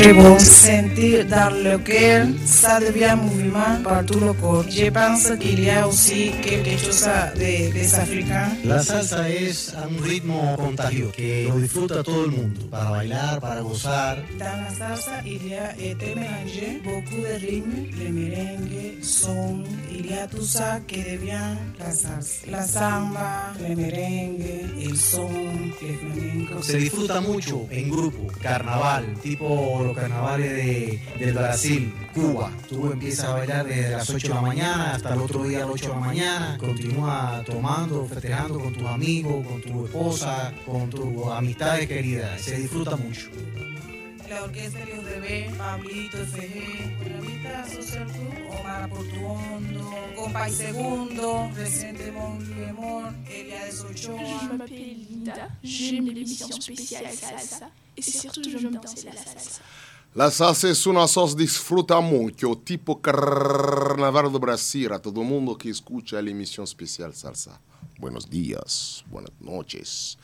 très beau. Sentir dans le cœur, ça devient mouvement par tout le corps. Je pense qu'il y a aussi quelque chose de, des Africains. La salsa es un ritmo contagio que lo disfruta todo el mundo, para bailar, para gozar. Dans la salsa, il y a été mélangé beaucoup de rythmes, le merengue, son, il y a tout ça qui devient la salsa. La samba, le merengue, el son, el flamenco. Se disfruta mucho en grupo, carnaval, tipo los carnavales de, del Brasil, Cuba. Tú empiezas a bailar desde las 8 de la mañana hasta el otro día a las 8 de la mañana, continúa tomando, festejando con tus amigos, con tu esposa, con tus amistades queridas. Se disfruta mucho. La orquesta de los bebés, Pablito, FG, Buenavista Social Club, Omar Portuondo, Compay Segundo, Recente Mon Amor, Eliades Ochoa. Je m'appelle Linda, j'aime l'émission spéciale salsa et surtout j'aime danser la salsa. La salsa es una sos disfruta mucho, tipo carnaval de Brasil, a todo mundo que escucha la emisión especial salsa. Buenos días, buenas noches.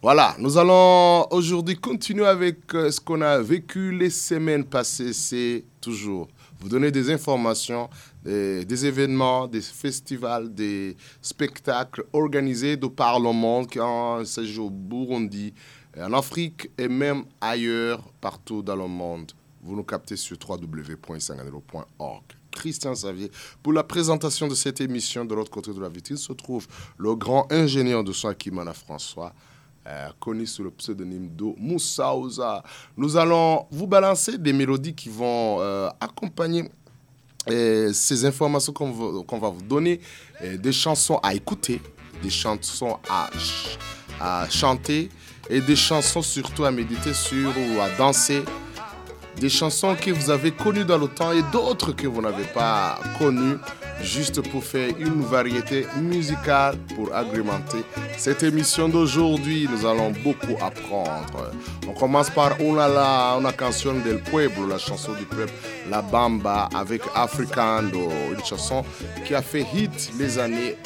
Voilà, nous allons aujourd'hui continuer avec euh, ce qu'on a vécu les semaines passées. C'est toujours vous donner des informations, des, des événements, des festivals, des spectacles organisés de par le monde, quand il s'agit au Burundi, en Afrique et même ailleurs, partout dans le monde. Vous nous captez sur www.sanganelo.org. Christian Xavier, pour la présentation de cette émission de l'autre côté de la vitrine, se trouve le grand ingénieur de son Kimana François, euh, connu sous le pseudonyme de Moussauza. Nous allons vous balancer des mélodies qui vont euh, accompagner euh, ces informations qu'on va, vous donner, des chansons à écouter, des chansons à, ch- à chanter et des chansons surtout à méditer sur ou à danser. Des chansons que vous avez connues dans le temps et d'autres que vous n'avez pas connues, juste pour faire une variété musicale pour agrémenter cette émission d'aujourd'hui. Nous allons beaucoup apprendre. On commence par una, la, una canción del pueblo, la chanson du peuple, La Bamba avec Africando, une chanson qui a fait hit les années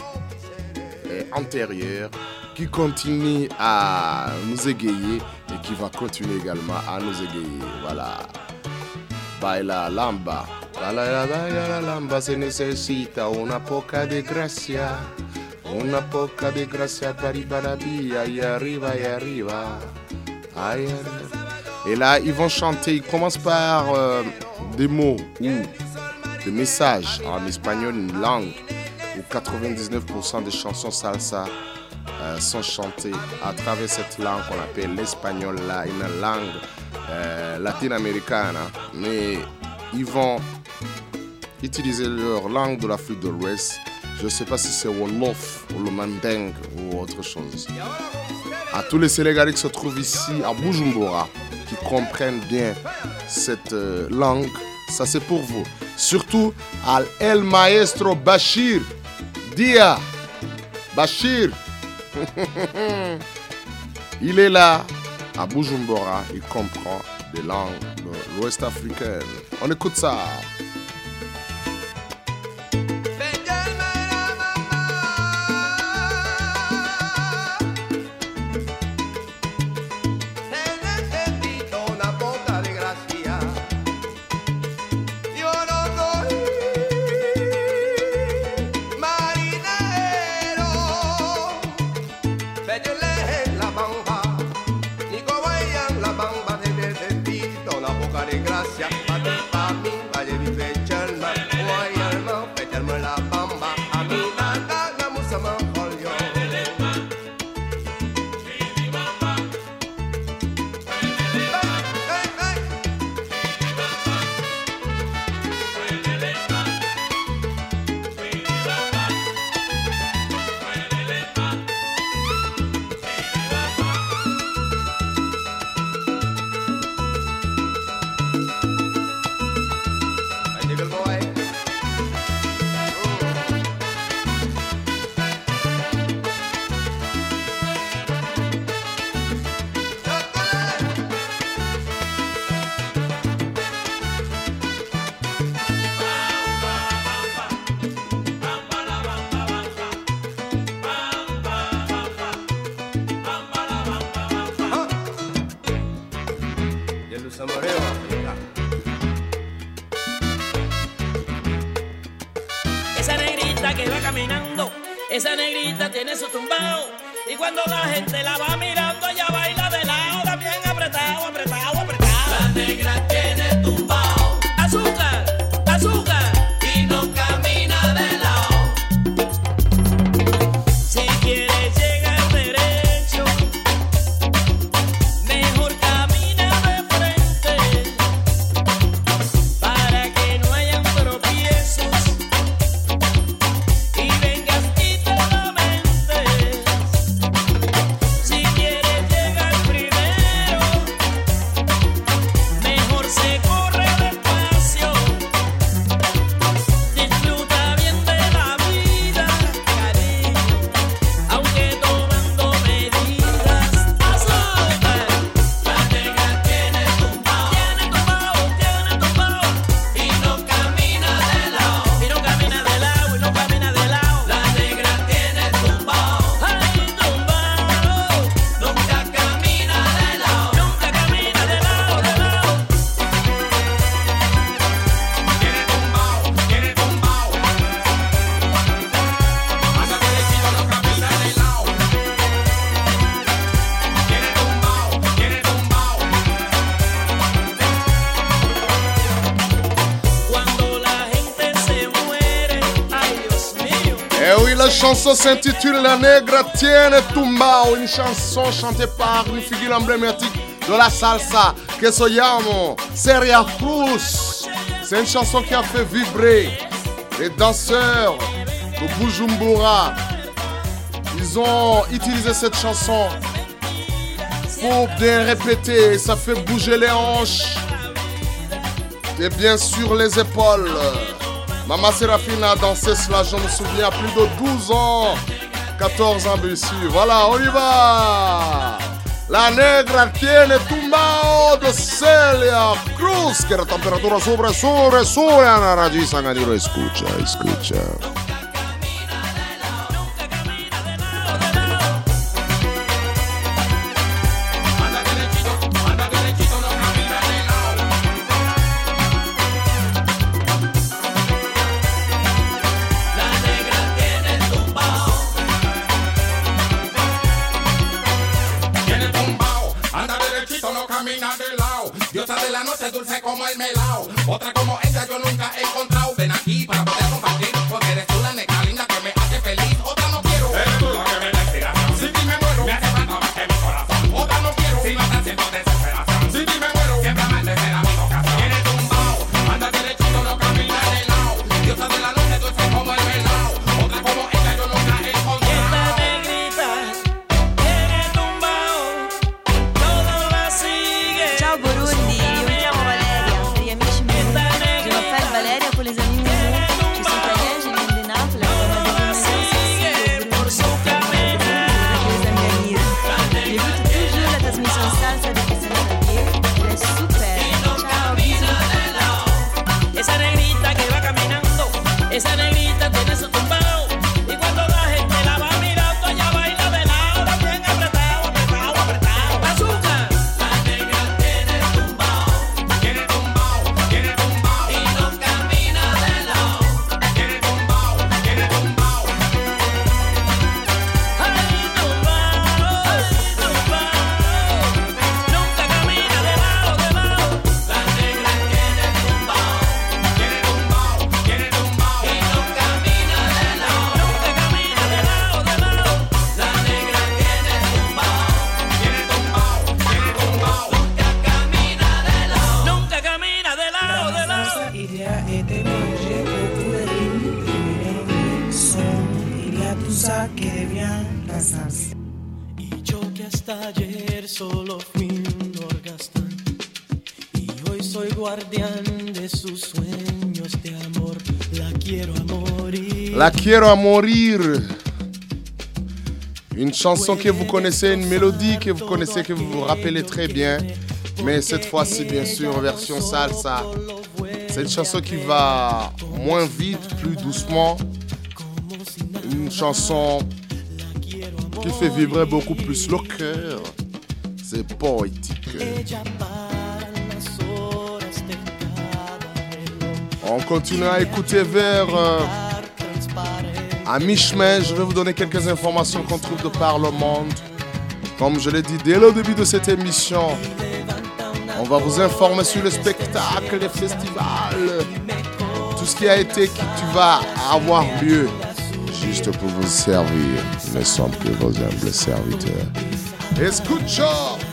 antérieures, qui continue à nous égayer et qui va continuer également à nous égayer. Voilà. Baila lamba. Baila, baila la lamba se necesita una poca de gracia. Una poca de gracia para la via, y arriba, y arriba. Aïe, aïe. Et là, ils vont chanter. Ils commencent par euh, des mots ou des messages en espagnol, une langue où 99% des chansons salsa euh, sont chantées à travers cette langue qu'on appelle l'espagnol, une langue euh, latino-américaine. Mais ils vont utiliser leur langue de l'Afrique de l'Ouest. Je ne sais pas si c'est Wolof ou le Manding ou autre chose. À tous les Sénégalais qui se trouvent ici à Bujumbura, qui comprennent bien cette euh, langue, ça c'est pour vous. Surtout à El Maestro Bachir. Dia Bachir. Il est là, à Bujumbura, il comprend des langues de l'Ouest africaine. On écoute ça. s'intitule La Negra Tiene Tumbao, une chanson chantée par une figure emblématique de la salsa, que se llama Seria Cruz. C'est une chanson qui a fait vibrer les danseurs de Bujumbura. Ils ont utilisé cette chanson pour bien répéter, ça fait bouger les hanches et bien sûr les épaules. Mama Séraphine a dansé cela, je me souviens, à plus de 12 ans. 14 ans imbéciles. Voilà, on y va. La negra tiene tumbao de Celia Cruz, que la temperatura sube, sube, sube. Ana Radisanga, escucha, escucha. La quiero à mourir. Une chanson que vous connaissez, une mélodie que vous connaissez, que vous vous rappelez très bien. Mais cette fois-ci, bien sûr, en version salsa. C'est une chanson qui va moins vite, plus doucement. Une chanson qui fait vibrer beaucoup plus le cœur. C'est poétique. On continue à écouter vers... Euh, à mi-chemin, je vais vous donner quelques informations qu'on trouve de par le monde. Comme je l'ai dit dès le début de cette émission, on va vous informer sur le spectacle, les festivals, tout ce qui a été, qui tu vas avoir lieu. Juste pour vous servir, ne sommes que vos humbles serviteurs. Escucho!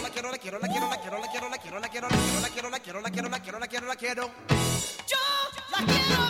la quiero, la quiero, la quiero, la quiero, la quiero, la quiero, la quiero, la quiero, la quiero, la quiero, la quiero, la quiero, la quiero, la quiero. Yo la quiero.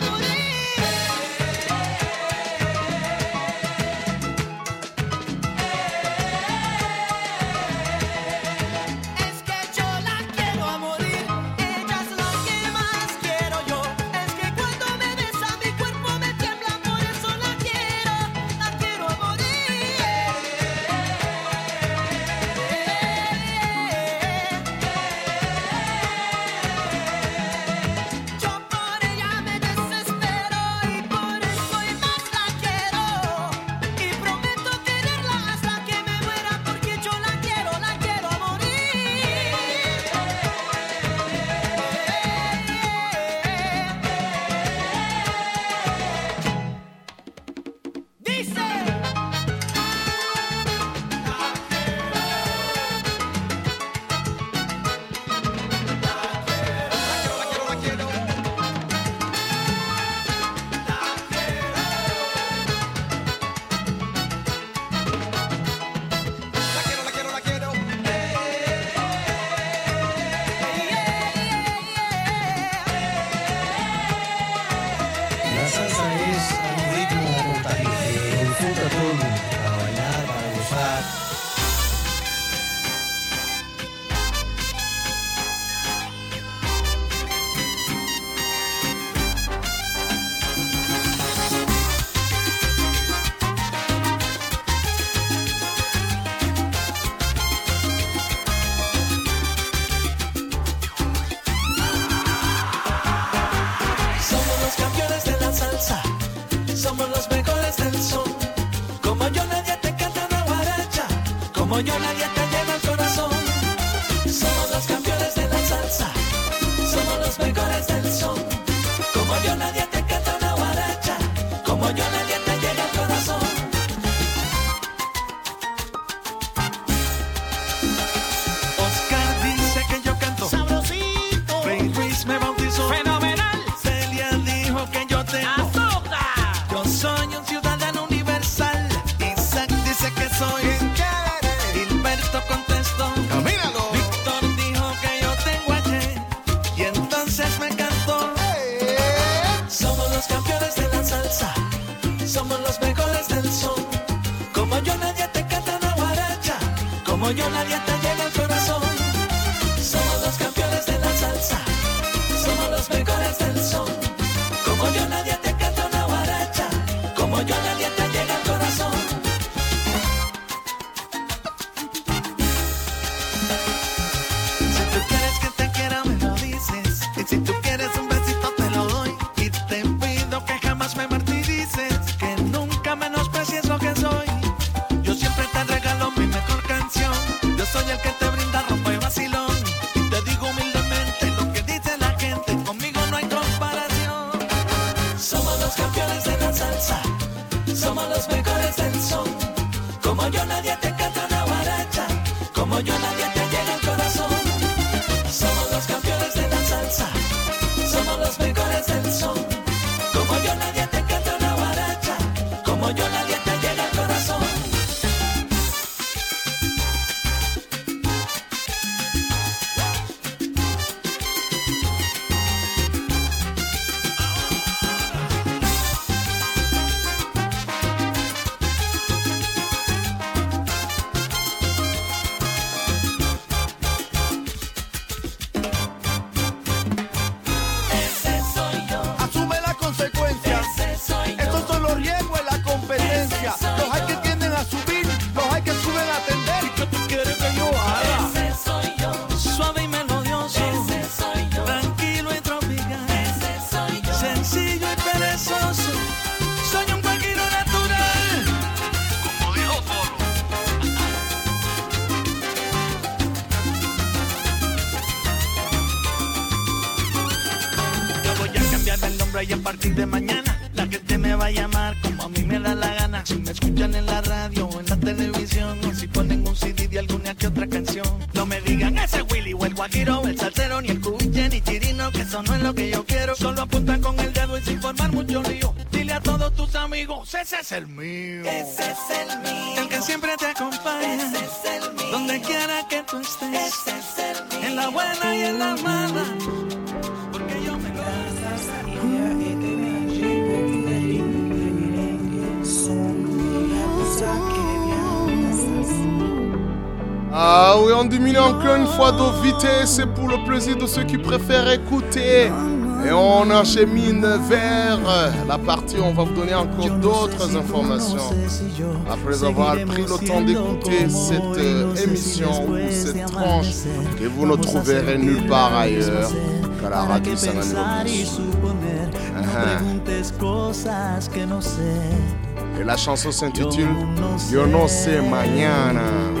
Como yo nadie te canta una guaracha, como yo nadie te plaisir de ceux qui préfèrent écouter. Et on enchemine vers la partie où on va vous donner encore d'autres informations. Après avoir pris le temps d'écouter cette euh, émission ou cette tranche que vous ne trouverez nulle part ailleurs qu'à la radio Et la chanson s'intitule Yo no sé mañana.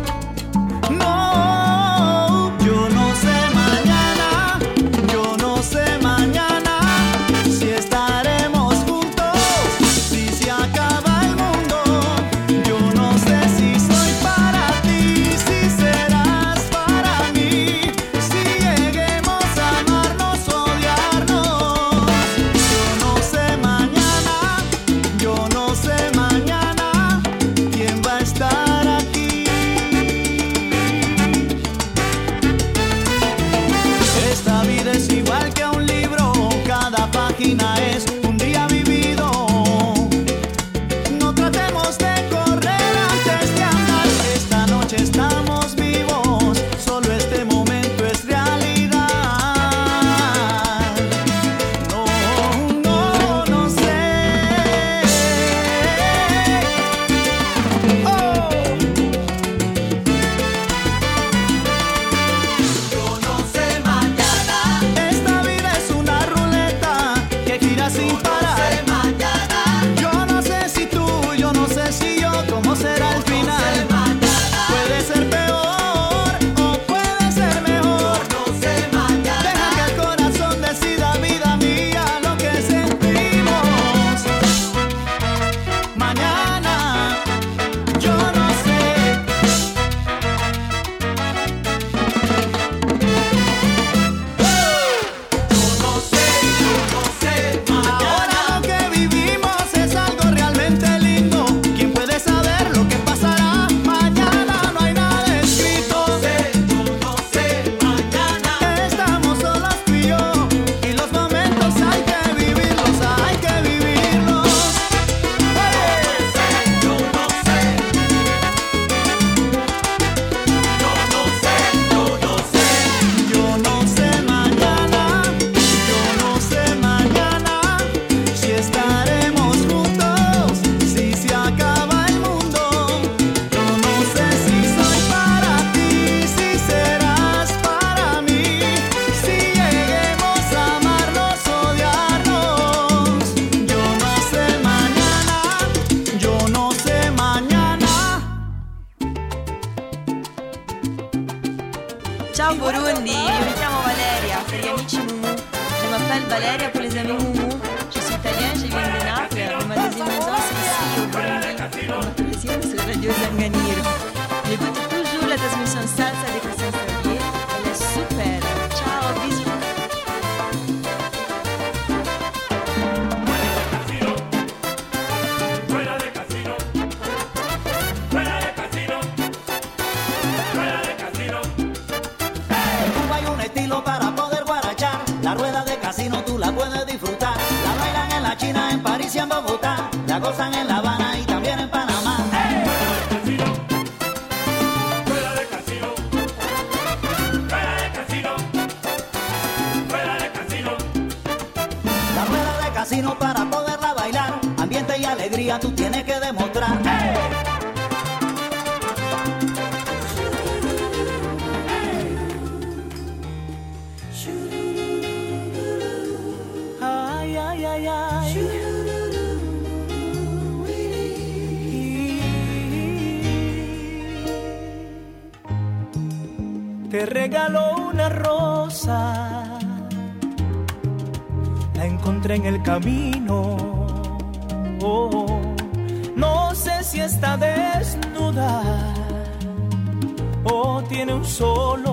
regaló una rosa. La encontré en el camino. Oh, no sé si está desnuda o oh, tiene un solo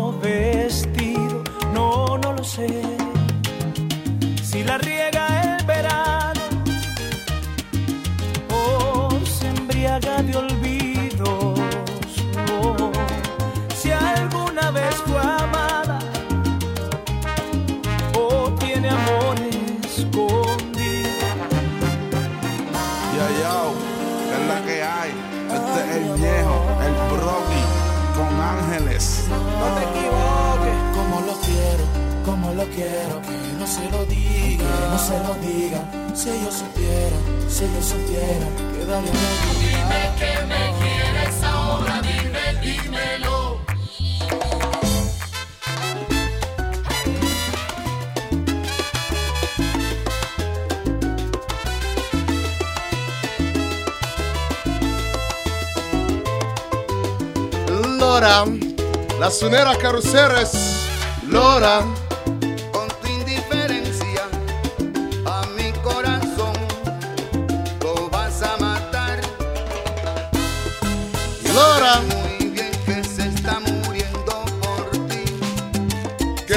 quiero que no se lo diga, no se lo diga. Si yo supiera, si yo supiera, que daría Dime que me quieres ahora, dime, dímelo. Lora, la sonera carruseres, Lora.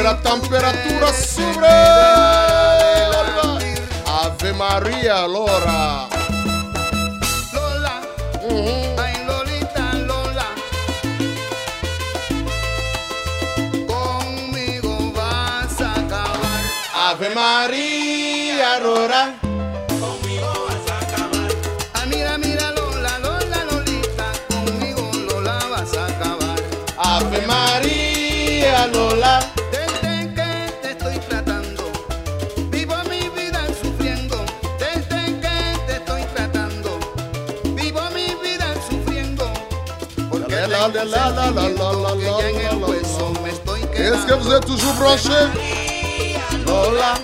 la temperatura sube. Ave María, Lora. Lola. Lola. Conmigo vas a. Ave María, Lora. Est-ce que vous êtes toujours branchés? Lola.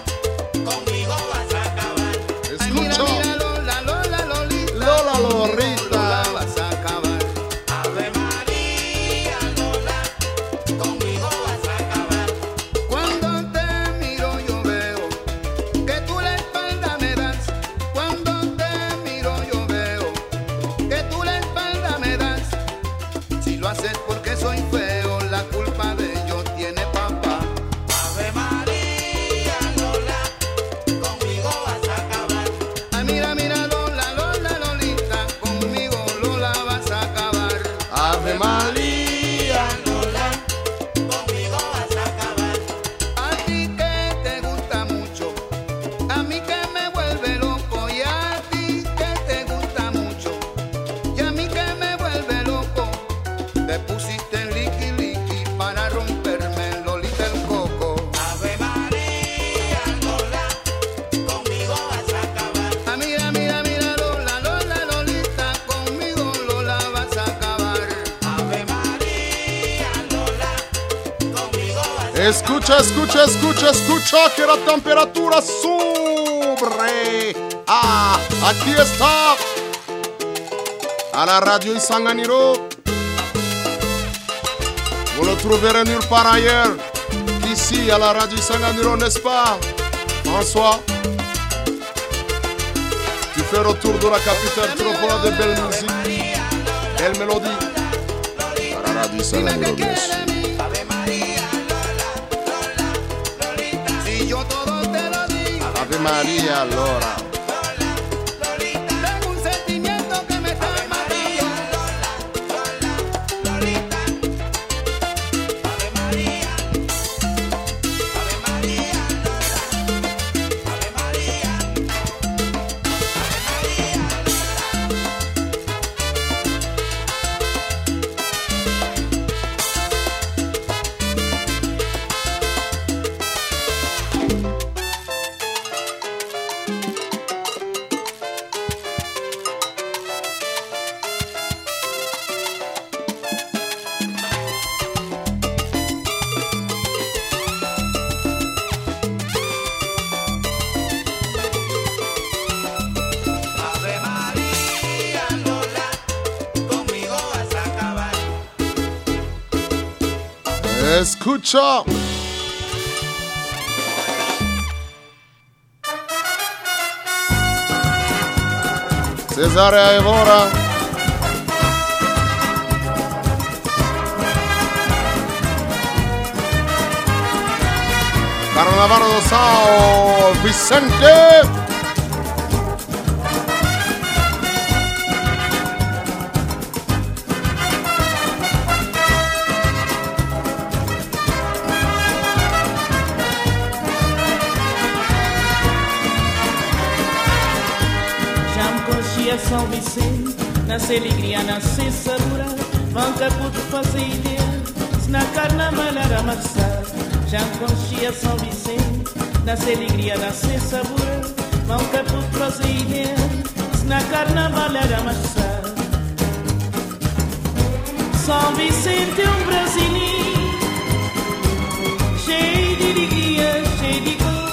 escucha, escucha, escucha que la temperatura sube. Ah, aquí está. À la radio Isanganiro. Vous ne trouverez nulle part ailleurs qu'ici à la radio Isanganiro, n'est-ce pas François Tu fais retour de la capitale, tu reprends de belles musiques, belles mélodies. À la radio Isanganiro, bien. Maria, allora. Escucha. Cesare Evora. Carnaval do Sal, Vicente. se ligriana se sabura Vanca fazer ideia, Se Na carnaval era maxa Já conchia São Vicente Na se ligriana se sabura Vanca fazer ideia, Se Na carnaval era maxa São Vicente é um brasileiro Cheio de alegria, cheio de cor.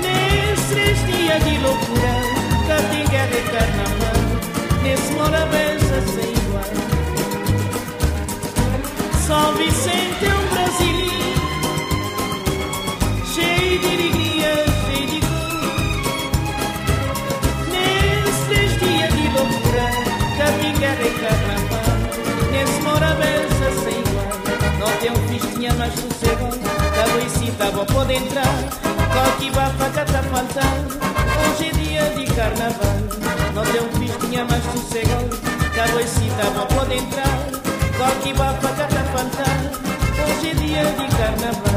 Nesses dias de loucura Catinga de carnaval nesse mora benção sem igual. São Vicente é um brasileiro, cheio de alegria, cheio de cor. Nesses dias de loucura, guerra e carnaval, nesse mora benção sem igual. Não tem um festinha mais sossegado, da Luisita vou poder entrar. Qualquer bafaca tá faltando Hoje é dia de carnaval. Não tem um festinha mais sossegado Da Luisita vou poder entrar. Qualquer bafaca tá faltando Hoje é dia de carnaval.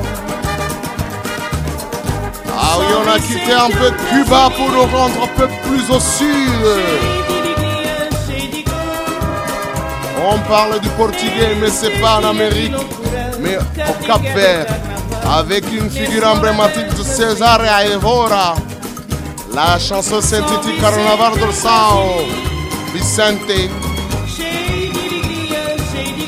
Ah oui, on a quitté un peu de Cuba pour nous rendre un peu plus au sud. On parle du portugais, mais c'est pas en Amérique, mais au Cap Vert, avec une figure emblématique de Cesare Evora. La chanson synthétique Carnaval do Sao, Vicente. Cheio de alegria, cheio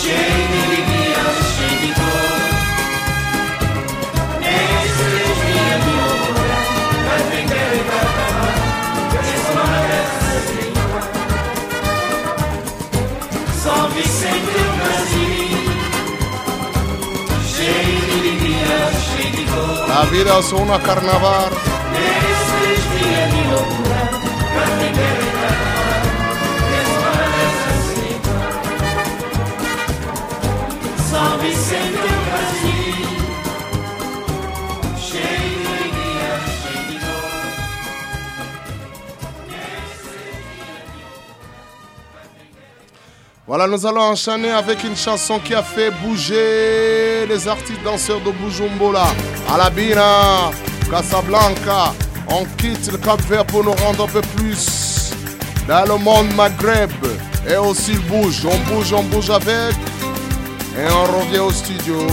cheio de cor La vida es una carnaval. Voilà, nous allons enchaîner avec une chanson qui a fait bouger les artistes danseurs de Bujumbura. Alabina, Casablanca. On quitte le Cap Vert pour nous rendre un peu plus dans le monde Maghreb. Et aussi bouge. On bouge, on bouge avec. Et on revient au studio.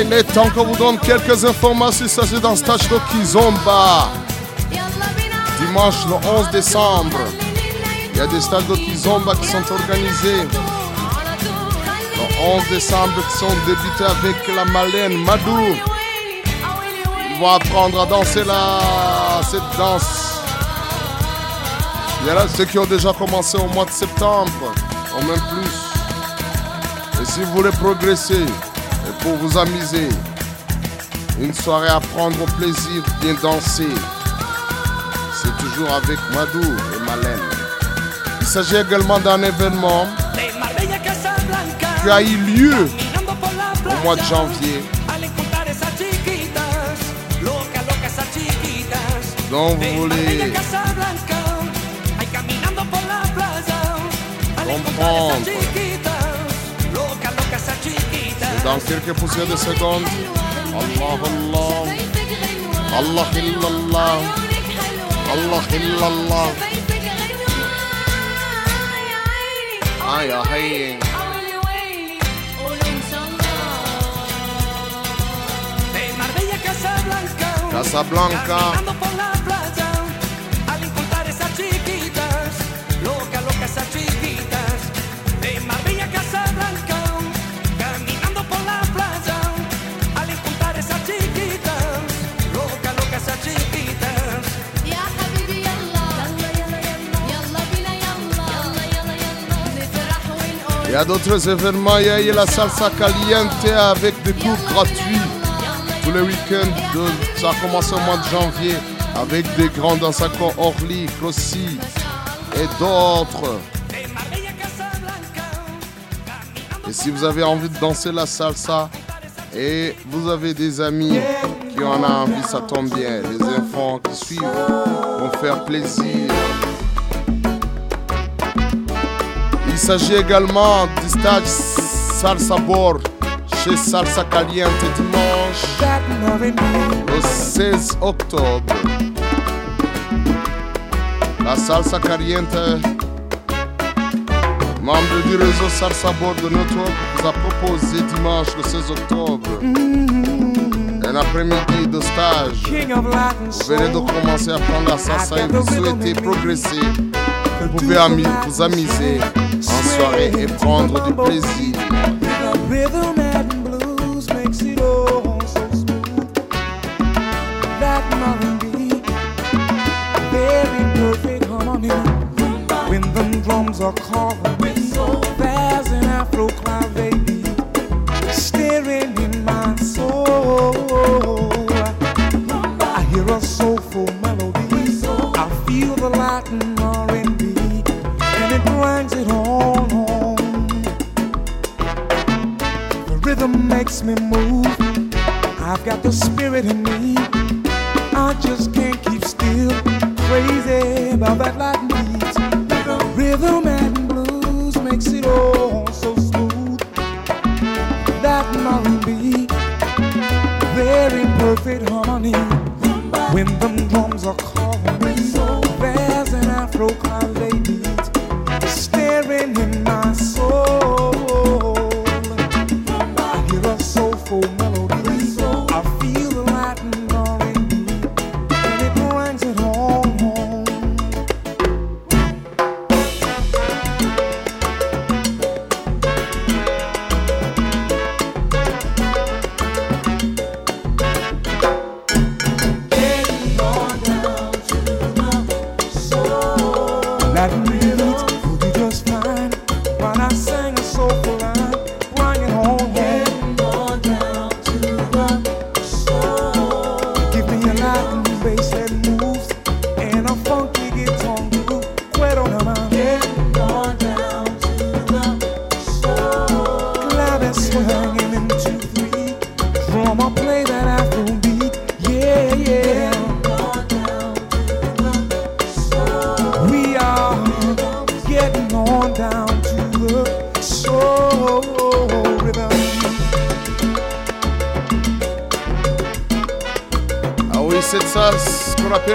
Skynet. Encore vous donne quelques informations. Il s'agit d'un stage de Kizomba. Dimanche le 11 décembre, il y a des stages de Kizomba qui sont organisés. Le 11 décembre, qui sont débutés avec la Malène Madou. On va apprendre à danser la, cette danse. Il y en a ceux qui ont déjà commencé au mois de septembre, au même plus. Et si vous voulez progresser, pour vous amuser, une soirée à prendre au plaisir, bien danser, c'est toujours avec Madou et Malène. Il s'agit également d'un événement qui a eu lieu au mois de janvier, al encontrar esas chiquitas, dans quelques poussières de secondes. Allah Allah. Allah illallah. Allah illallah. Ay, ay. Casablanca, Casablanca. Il y a d'autres événements. Il y a la salsa caliente avec des cours gratuits tous les week-ends. Ça a commencé au mois de janvier avec des grands danseurs comme Orly, Clossi et d'autres. Et si vous avez envie de danser la salsa et vous avez des amis qui en ont envie, ça tombe bien. Les enfants qui suivent vont faire plaisir. S'agit également du stage Salsa Board chez Salsa Caliente dimanche le 16 octobre. La Salsa Caliente, membre du réseau Salsa Board de Network, vous a proposé dimanche le 16 octobre un après-midi de stage. Vous venez de commencer à prendre la salsa et vous souhaitez progresser. Vous pouvez vous amuser en soirée et prendre du plaisir. Rhythm and blues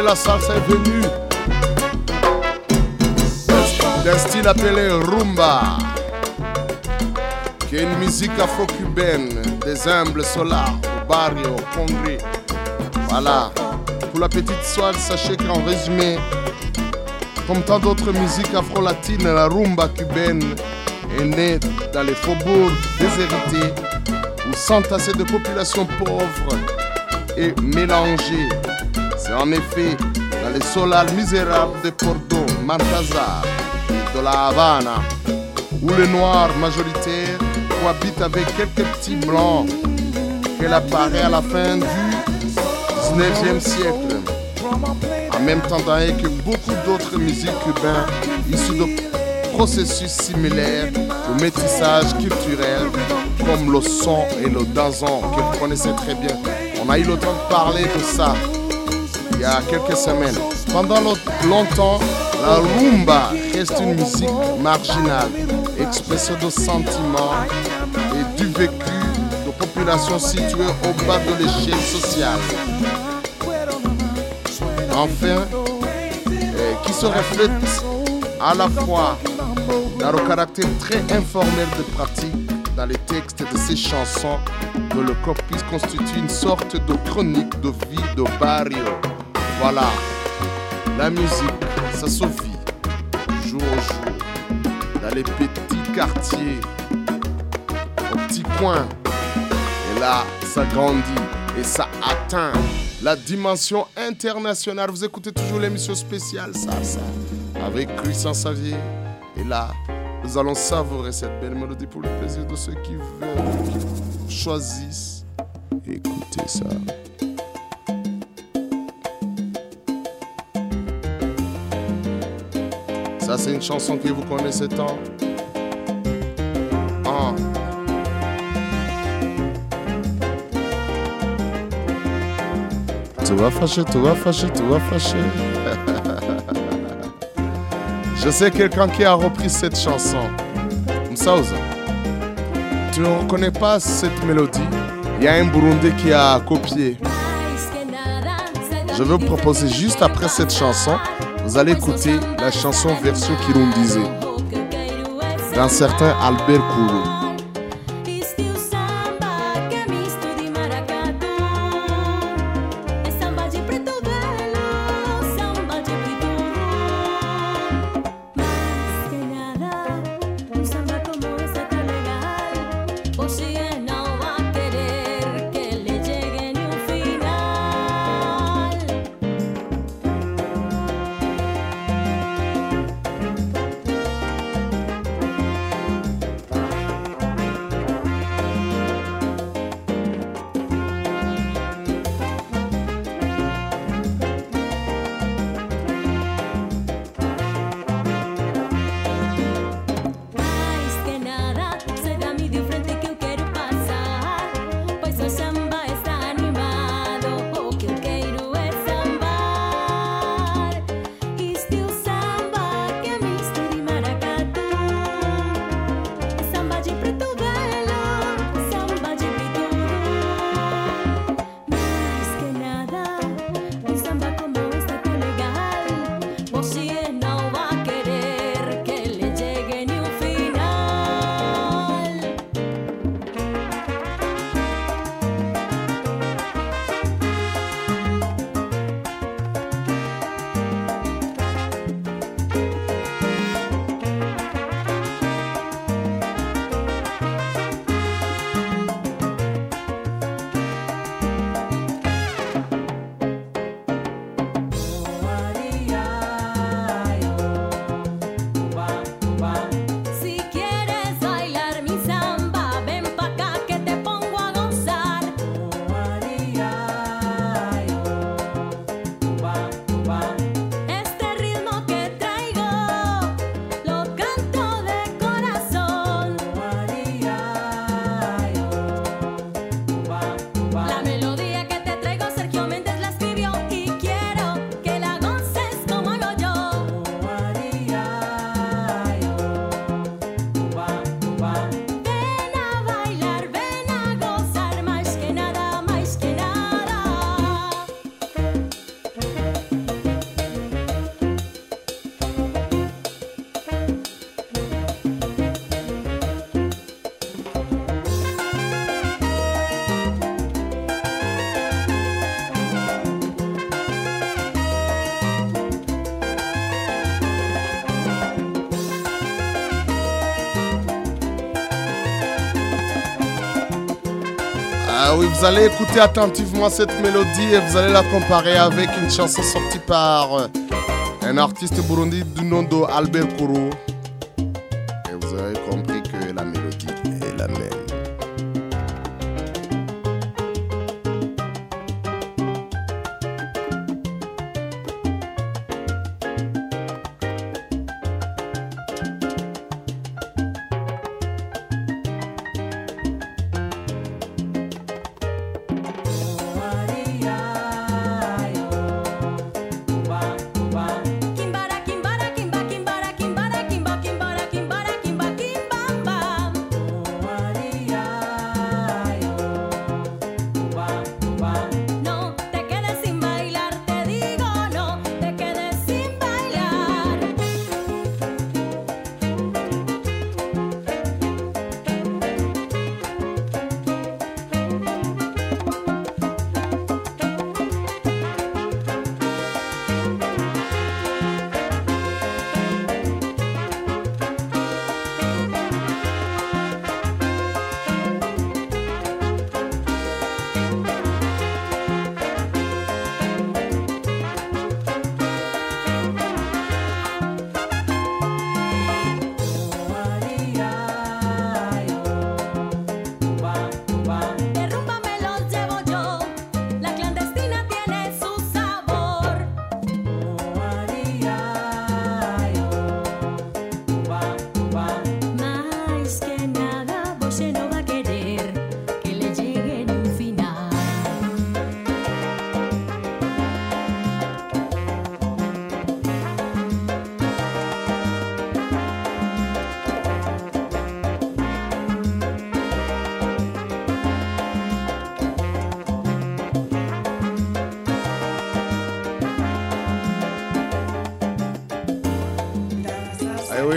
la salsa est venue d'un style appelé rumba, qui est une musique afro-cubaine des humbles solars au barrio, au Congrès. Voilà. Pour la petite soirée, sachez qu'en résumé, comme tant d'autres musiques afro-latines, la rumba cubaine est née dans les faubourgs déshérités où s'entassaient de populations pauvres et mélangées. En effet dans les solars misérables de Porto, Maltazar et de la Havana où les noirs majoritaires cohabitent avec quelques petits blancs qu'elle apparaît à la fin du 19e siècle. En même temps que beaucoup d'autres musiques cubaines issues de processus similaires de métissage culturel comme le son et le danson que vous connaissez très bien. On a eu le temps de parler de ça il y a quelques semaines. Pendant lo- longtemps, la rumba reste une musique marginale, expression de sentiments et du vécu de populations situées au bas de l'échelle sociale. Enfin, euh, qui se reflète à la fois dans le caractère très informel de pratique dans les textes de ces chansons que le corpus constitue une sorte de chronique de vie de barrio. Voilà, la musique, ça se vit jour au jour dans les petits quartiers, aux petits coins. Et là, ça grandit et ça atteint la dimension internationale. Vous écoutez toujours l'émission spéciale Salsa avec Christian Xavier. Et là, nous allons savourer cette belle mélodie pour le plaisir de ceux qui veulent, choisissent. Écoutez ça. Ça, c'est une chanson que vous connaissez tant. Ah. Tu vas fâcher, tu vas fâcher, tu vas fâcher. Je sais quelqu'un qui a repris cette chanson. Msauza, tu ne reconnais pas cette mélodie? Il y a un Burundais qui a copié. Je vais vous proposer juste après cette chanson, vous allez écouter la chanson version kirundisée d'un certain Albert Kourou. Ah oui, vous allez écouter attentivement cette mélodie et vous allez la comparer avec une chanson sortie par un artiste burundi du nom de Albert Kourou.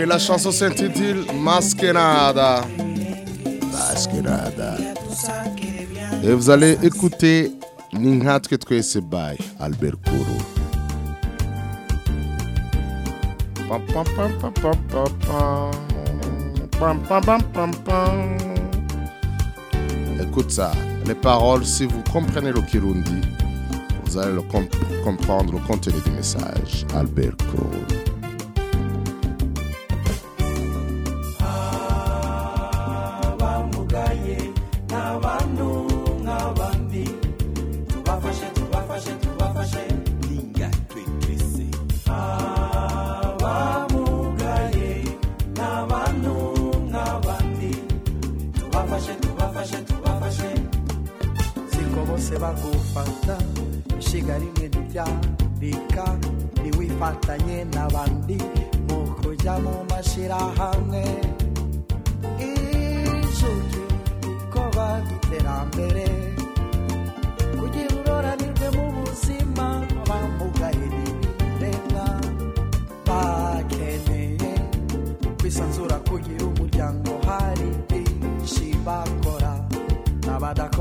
la chanson s'intitule Masquerada. Masquerada. Et vous allez écouter Ninhatke Twese by Albert Kourou. Écoute ça, les paroles, si vous comprenez le Kirundi, vous allez le comprendre le contenu du message. Albert Kourou.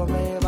me va.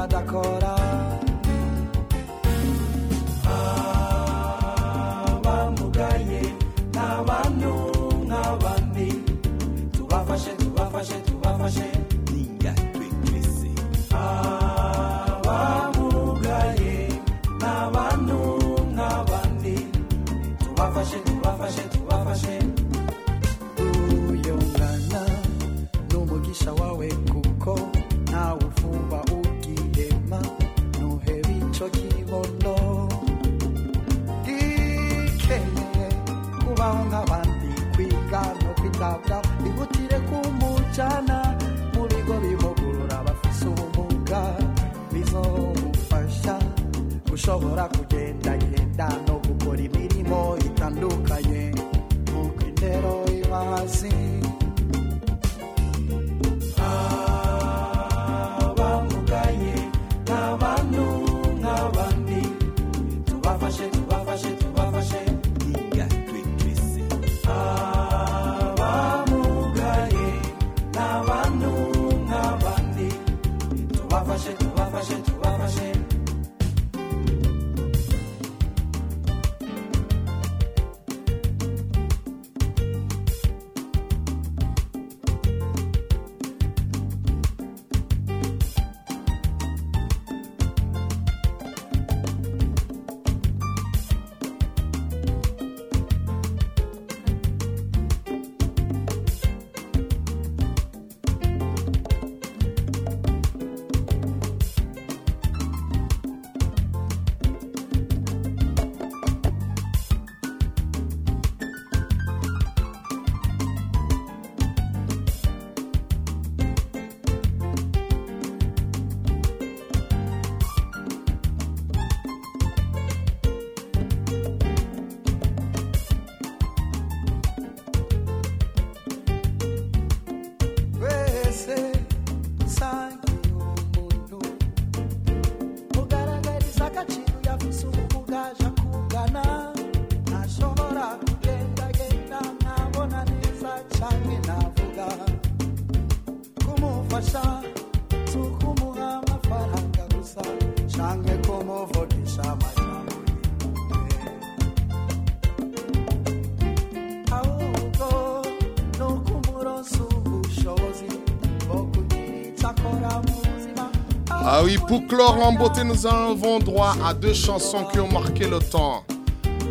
Pour clore en beauté, nous avons droit à deux chansons qui ont marqué le temps.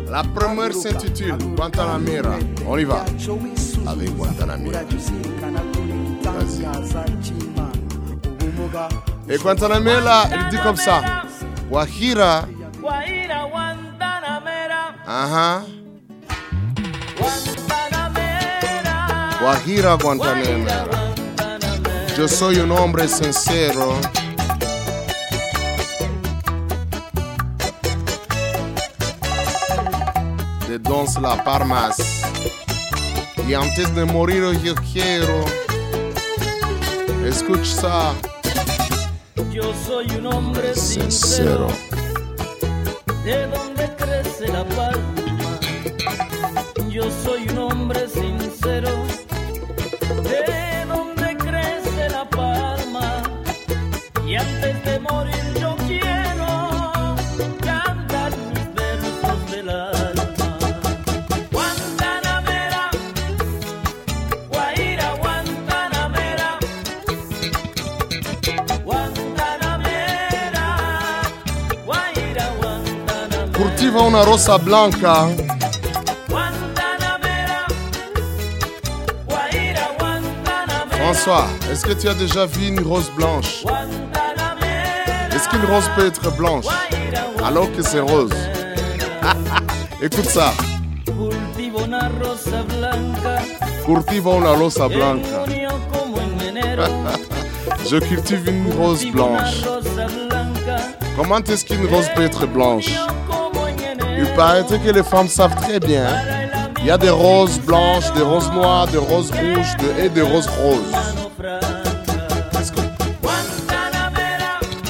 La première s'intitule Guantanamera. On y va avec Guantanamera. Vas-y. Et Guantanamera, il dit comme ça. Guajira, Guaira, Guantanamera, aha. Guajira, Guantanamera. Yo soy un hombre sincero. De Dons La Parmas. Y antes de morir yo quiero. Escucha Yo soy un hombre sincero. sincero. De donde crece la palma. Yo soy un hombre sincero. Una blanca. François, est-ce que tu as déjà vu une rose blanche? Est-ce qu'une rose peut être blanche? Alors que c'est rose Écoute ça. Cultivo una rosa blanca. Je cultive une rose blanche. Comment est-ce qu'une rose peut être blanche? Paraîtrait que les femmes savent très bien. Il y a des roses blanches, des roses noires, des roses rouges et des roses roses.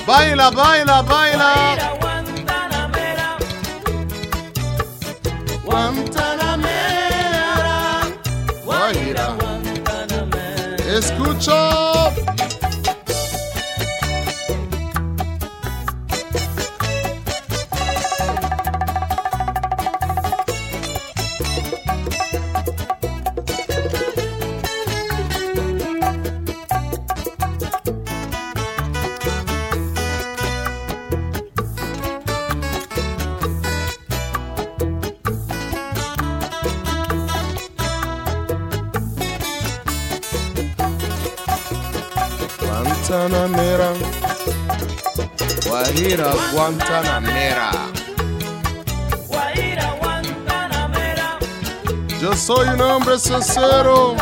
Baila, baila, baila. Guantanamera. Guajira, Guantanamera. Guaira, Guantanamera. Yo soy un hombre sincero.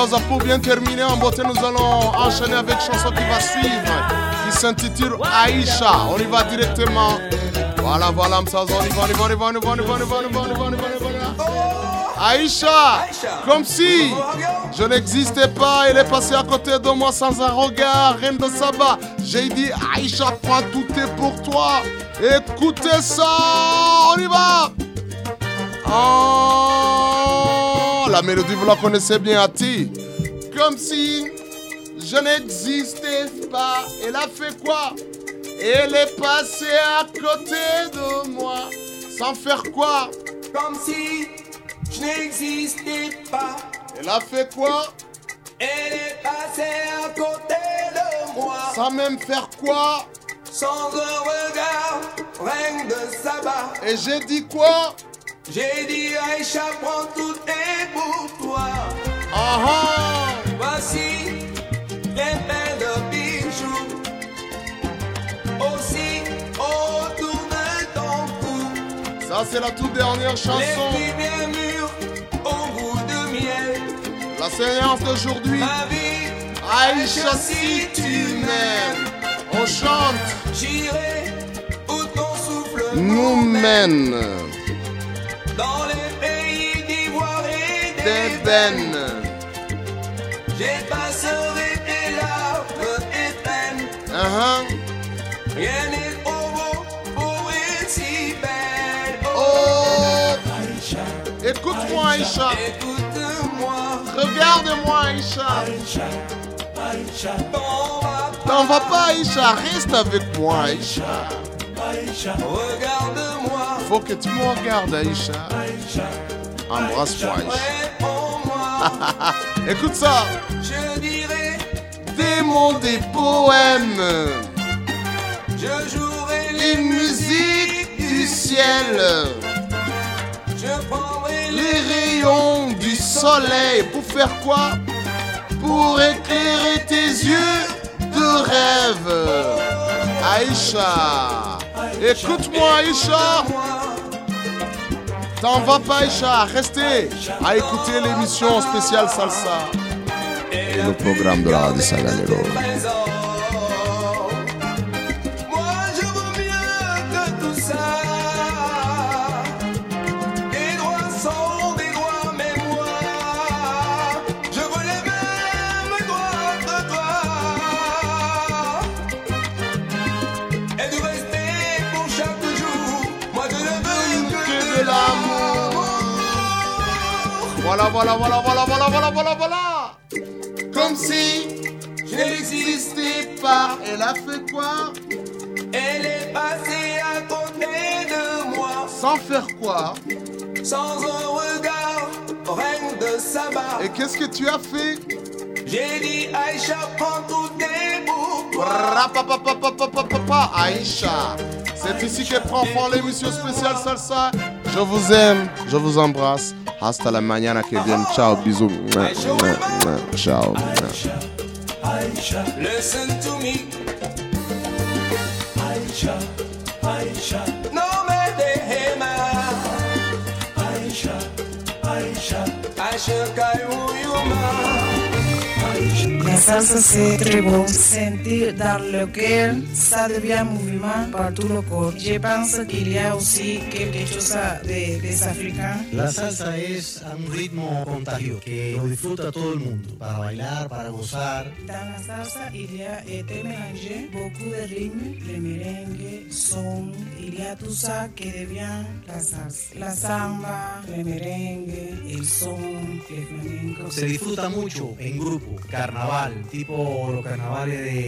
Pour bien terminer en beauté, nous allons enchaîner avec chanson qui va suivre, qui s'intitule Aïcha. On y va directement. Voilà, voilà, Moussaouza, on y va, on y va, on y va, on y va, on y va, on y va, on y va, on y va, on. Aïcha, comme si je n'existais pas, elle est passée à côté de moi sans un regard, reine de Saba. J'ai dit, Aïcha, prends tout est pour toi. Écoutez ça, on y va. Oh, la mélodie, vous la connaissez bien, Ati. Comme si je n'existais pas. Elle a fait quoi? Elle est passée à côté de moi. Sans faire quoi? Comme si je n'existais pas. Elle a fait quoi? Elle est passée à côté de moi. Sans même faire quoi? Sans un regard, reine de sabbat. Et j'ai dit quoi? J'ai dit Aïcha, prends tout est pour toi. Ah Voici les belles bijoux. Aussi autour de ton cou. Ça, c'est la toute dernière chanson. Les bien mûres au goût de miel. La séance d'aujourd'hui. Ma vie, Aïcha, si tu m'aimes. On chante. J'irai où ton souffle Nous mène. D'ébène. J'effacerai tes larmes et peines. Uh-huh. Rien n'est trop beau pour être si belle. Oh Écoute-moi Aïcha. Écoute-moi. Regarde-moi Aïcha. T'en vas pas Aïcha, reste avec moi Aïcha. Regarde-moi. Faut que tu me regardes Aïcha. Embrasse-moi. Écoute ça. Je dirai Des mots, des poèmes. Je jouerai les musiques du ciel. Je prendrai Les rayons du soleil. Pour faire quoi? Pour éclairer tes yeux de rêve. Aïcha. Écoute-moi Aïcha. T'en vas pas Aïcha. Restez à écouter l'émission spéciale Salsa. Et le programme de la radio Saganero. Voilà, voilà, voilà, voilà, voilà, voilà, voilà, voilà. Comme si je n'existais pas. Elle a fait quoi? Elle est passée à côté de moi. Sans faire quoi? Sans un regard, reine de sabbat. Et qu'est-ce que tu as fait? J'ai dit Aïcha, prends tout tes pour Rapapapapapapapa, Aïcha. C'est ici que prend fin l'émission spéciale Salsa. Je vous aime, je vous embrasse. Hasta la mañana que viene. Ciao, bisous. Mouah, mouah, mouah. Ciao. Listen to me. Salsa c'est très bon. Sentir dans le cœur, ça devient mouvement par tout le corps. Je pense qu'il y a aussi quelque chose de, des Africains. La salsa es un ritmo contagio que lo disfruta todo el mundo, para bailar, para gozar. Dans la salsa, il y a été mélangé beaucoup de rythmes, le merengue, son, il y a tout ça qui devient la salsa. La samba, le merengue, el son, le flamenco. Se disfruta mucho en grupo, carnaval, tipo los carnavales de